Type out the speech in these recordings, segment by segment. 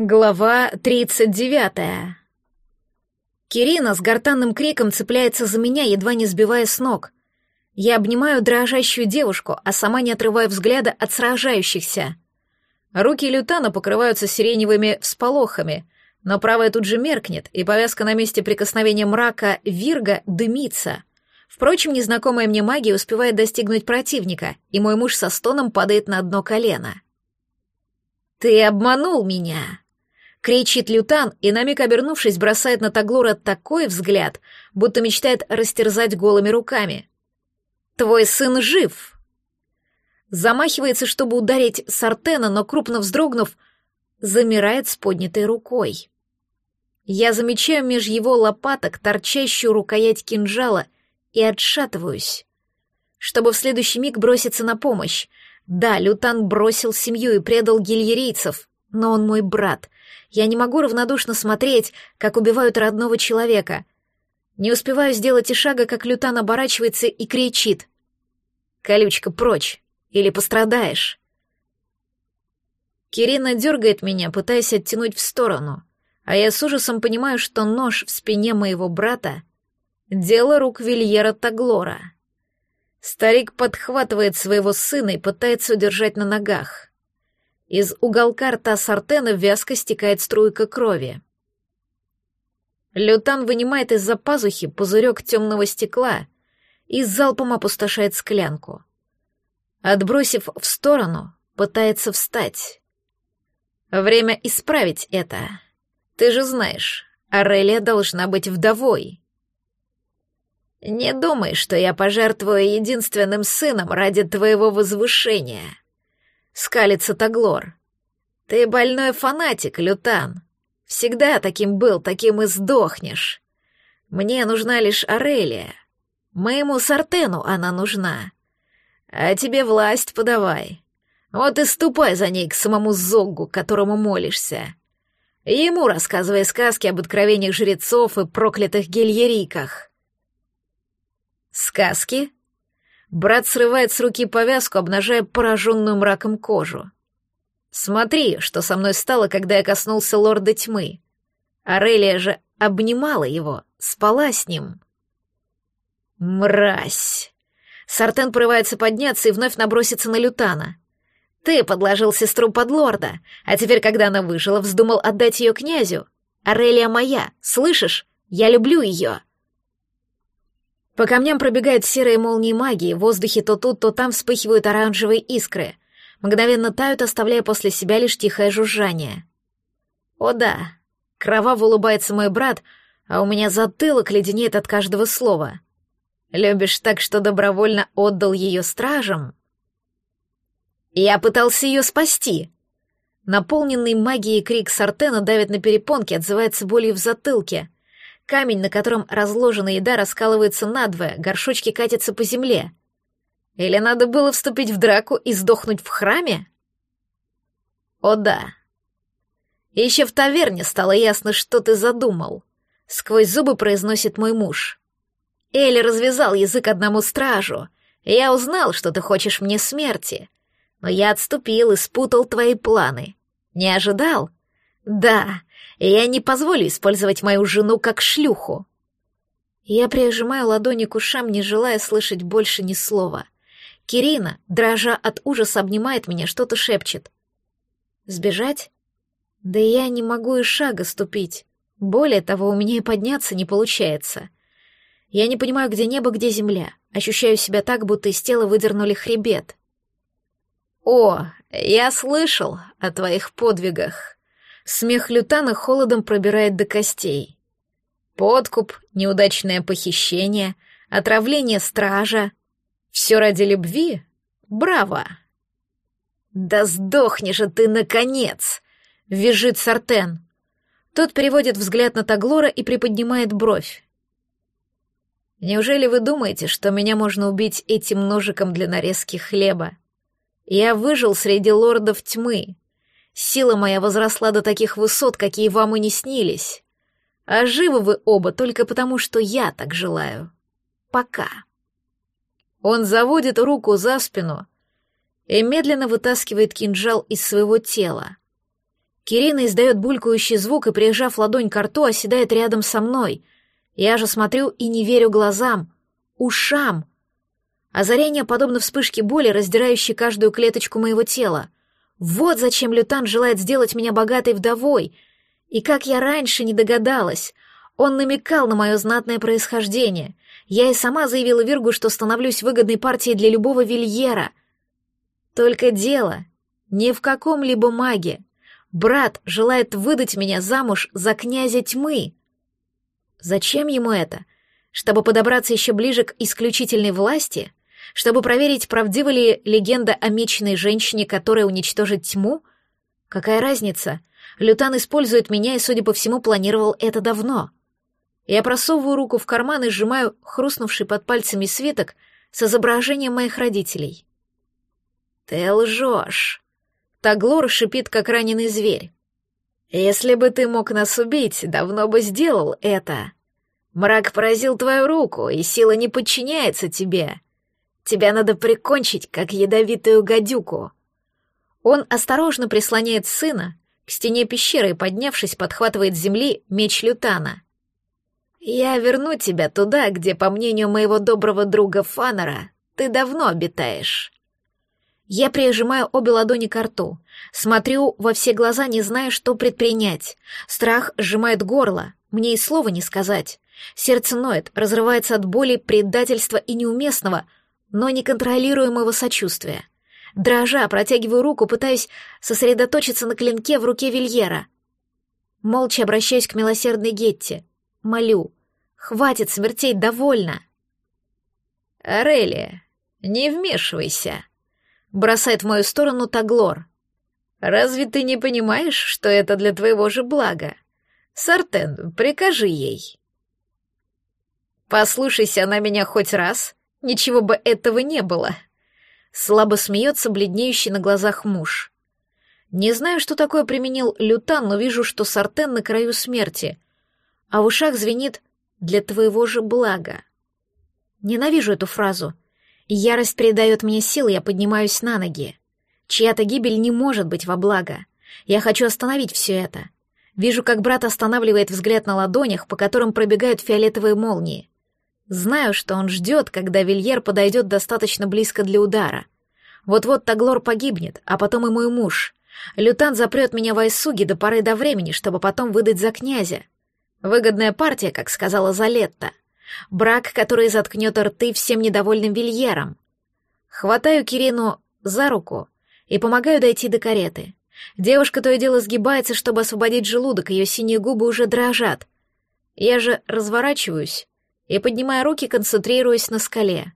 Глава 39. Кирина с гортанным криком цепляется за меня, едва не сбивая с ног. Я обнимаю дрожащую девушку, а сама не отрываю взгляда от сражающихся. Руки Лютана покрываются сиреневыми всполохами, но правая тут же меркнет, и повязка на месте прикосновения мрака Вирга дымится. Впрочем, незнакомая мне магия успевает достигнуть противника, и мой муж со стоном падает на дно колено. «Ты обманул меня!» Кричит Лютан и, на миг обернувшись, бросает на Таглора такой взгляд, будто мечтает растерзать голыми руками. «Твой сын жив!» Замахивается, чтобы ударить Сартена, но, крупно вздрогнув, замирает с поднятой рукой. Я замечаю меж его лопаток торчащую рукоять кинжала и отшатываюсь, чтобы в следующий миг броситься на помощь. Да, Лютан бросил семью и предал гильерейцев, но он мой брат, я не могу равнодушно смотреть, как убивают родного человека. Не успеваю сделать и шага, как Лютан оборачивается и кричит. «Колючка, прочь! Или пострадаешь!» Кирина дергает меня, пытаясь оттянуть в сторону, а я с ужасом понимаю, что нож в спине моего брата — дело рук Вильера Таглора. Старик подхватывает своего сына и пытается удержать на ногах. Из уголка рта Сартена вязко стекает струйка крови. Лютан вынимает из-за пазухи пузырек темного стекла и залпом опустошает склянку. Отбросив в сторону, пытается встать. Время исправить это. Ты же знаешь, Арелия должна быть вдовой. Не думай, что я пожертвую единственным сыном ради твоего возвышения скалится Таглор. Ты больной фанатик, Лютан. Всегда таким был, таким и сдохнешь. Мне нужна лишь Арелия. Моему Сартену она нужна. А тебе власть подавай. Вот и ступай за ней к самому Зоггу, которому молишься. Ему рассказывай сказки об откровениях жрецов и проклятых гильериках. Сказки? Брат срывает с руки повязку, обнажая пораженную мраком кожу. Смотри, что со мной стало, когда я коснулся лорда тьмы. Арелия же обнимала его, спала с ним. Мразь! Сартен порывается подняться и вновь набросится на Лютана. Ты подложил сестру под лорда, а теперь, когда она выжила, вздумал отдать ее князю. Арелия моя, слышишь? Я люблю ее. По камням пробегают серые молнии магии, в воздухе то тут, то там вспыхивают оранжевые искры. Мгновенно тают, оставляя после себя лишь тихое жужжание. О да, кроваво улыбается мой брат, а у меня затылок леденеет от каждого слова. Любишь так, что добровольно отдал ее стражам? Я пытался ее спасти. Наполненный магией крик Сартена давит на перепонки, отзывается болью в затылке — Камень, на котором разложена еда, раскалывается надвое, горшочки катятся по земле. Или надо было вступить в драку и сдохнуть в храме? О да. Еще в таверне стало ясно, что ты задумал. Сквозь зубы произносит мой муж. Элли развязал язык одному стражу. Я узнал, что ты хочешь мне смерти. Но я отступил и спутал твои планы. Не ожидал? Да, я не позволю использовать мою жену как шлюху. Я прижимаю ладони к ушам, не желая слышать больше ни слова. Кирина, дрожа от ужаса, обнимает меня, что-то шепчет. Сбежать? Да я не могу и шага ступить. Более того, у меня и подняться не получается. Я не понимаю, где небо, где земля. Ощущаю себя так, будто из тела выдернули хребет. «О, я слышал о твоих подвигах», Смех Лютана холодом пробирает до костей. Подкуп, неудачное похищение, отравление стража. Все ради любви? Браво! «Да сдохни же ты, наконец!» — визжит Сартен. Тот переводит взгляд на Таглора и приподнимает бровь. «Неужели вы думаете, что меня можно убить этим ножиком для нарезки хлеба? Я выжил среди лордов тьмы, Сила моя возросла до таких высот, какие вам и не снились. А живы вы оба только потому, что я так желаю. Пока. Он заводит руку за спину и медленно вытаскивает кинжал из своего тела. Кирина издает булькающий звук и, прижав ладонь к рту, оседает рядом со мной. Я же смотрю и не верю глазам, ушам. Озарение подобно вспышке боли, раздирающей каждую клеточку моего тела. Вот зачем Лютан желает сделать меня богатой вдовой. И как я раньше не догадалась. Он намекал на мое знатное происхождение. Я и сама заявила Виргу, что становлюсь выгодной партией для любого вильера. Только дело не в каком-либо маге. Брат желает выдать меня замуж за князя тьмы. Зачем ему это? Чтобы подобраться еще ближе к исключительной власти? Чтобы проверить, правдива ли легенда о мечной женщине, которая уничтожит тьму? Какая разница? Лютан использует меня и, судя по всему, планировал это давно. Я просовываю руку в карман и сжимаю хрустнувший под пальцами свиток с изображением моих родителей. «Ты лжешь!» Таглор шипит, как раненый зверь. «Если бы ты мог нас убить, давно бы сделал это. Мрак поразил твою руку, и сила не подчиняется тебе. Тебя надо прикончить, как ядовитую гадюку». Он осторожно прислоняет сына к стене пещеры и, поднявшись, подхватывает с земли меч Лютана. «Я верну тебя туда, где, по мнению моего доброго друга Фанера, ты давно обитаешь». Я прижимаю обе ладони к рту, смотрю во все глаза, не зная, что предпринять. Страх сжимает горло, мне и слова не сказать. Сердце ноет, разрывается от боли, предательства и неуместного, но неконтролируемого сочувствия. Дрожа, протягиваю руку, пытаясь сосредоточиться на клинке в руке Вильера. Молча обращаюсь к милосердной Гетте. Молю. Хватит смертей, довольно. «Арелия, не вмешивайся», бросает в мою сторону Таглор. «Разве ты не понимаешь, что это для твоего же блага? Сартен, прикажи ей». «Послушайся она меня хоть раз, ничего бы этого не было». Слабо смеется бледнеющий на глазах муж. Не знаю, что такое применил Лютан, но вижу, что Сартен на краю смерти, а в ушах звенит «для твоего же блага». Ненавижу эту фразу — Ярость придает мне сил, я поднимаюсь на ноги. Чья-то гибель не может быть во благо. Я хочу остановить все это. Вижу, как брат останавливает взгляд на ладонях, по которым пробегают фиолетовые молнии. Знаю, что он ждет, когда Вильер подойдет достаточно близко для удара. Вот-вот Таглор погибнет, а потом и мой муж. Лютан запрет меня в Айсуге до поры до времени, чтобы потом выдать за князя. Выгодная партия, как сказала Залетта. Брак, который заткнет рты всем недовольным вильерам. Хватаю Кирину за руку и помогаю дойти до кареты. Девушка то и дело сгибается, чтобы освободить желудок, ее синие губы уже дрожат. Я же разворачиваюсь и, поднимая руки, концентрируюсь на скале.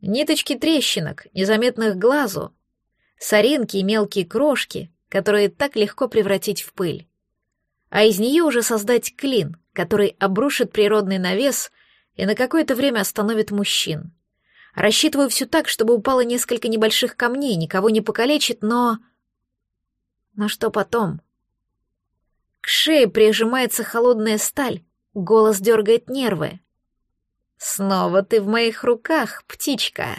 Ниточки трещинок, незаметных глазу, соринки и мелкие крошки, которые так легко превратить в пыль. А из нее уже создать клин, который обрушит природный навес и на какое-то время остановит мужчин. Рассчитываю все так, чтобы упало несколько небольших камней, никого не покалечит, но... Но что потом? К шее прижимается холодная сталь, голос дергает нервы. «Снова ты в моих руках, птичка!»